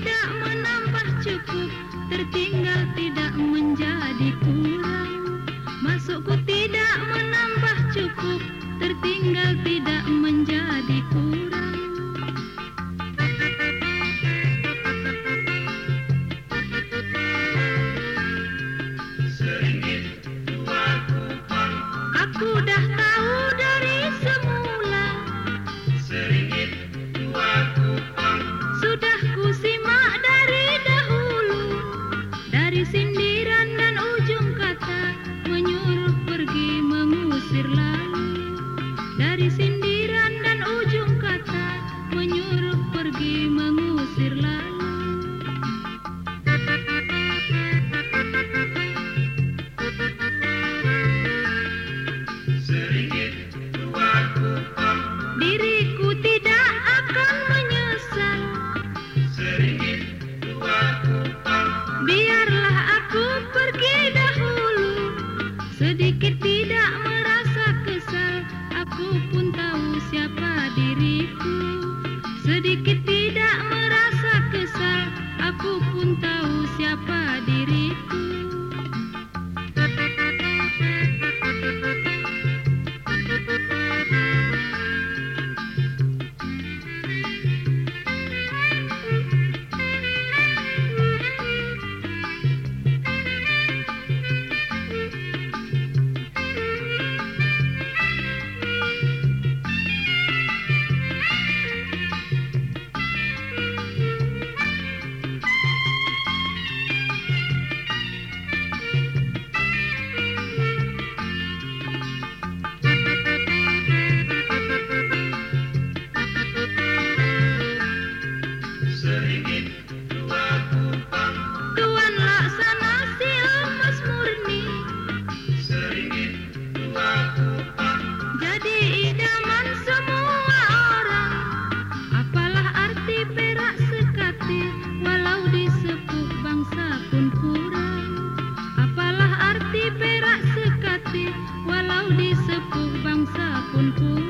Tidak menambah cukup Tertinggal tidak menjadi Thank you.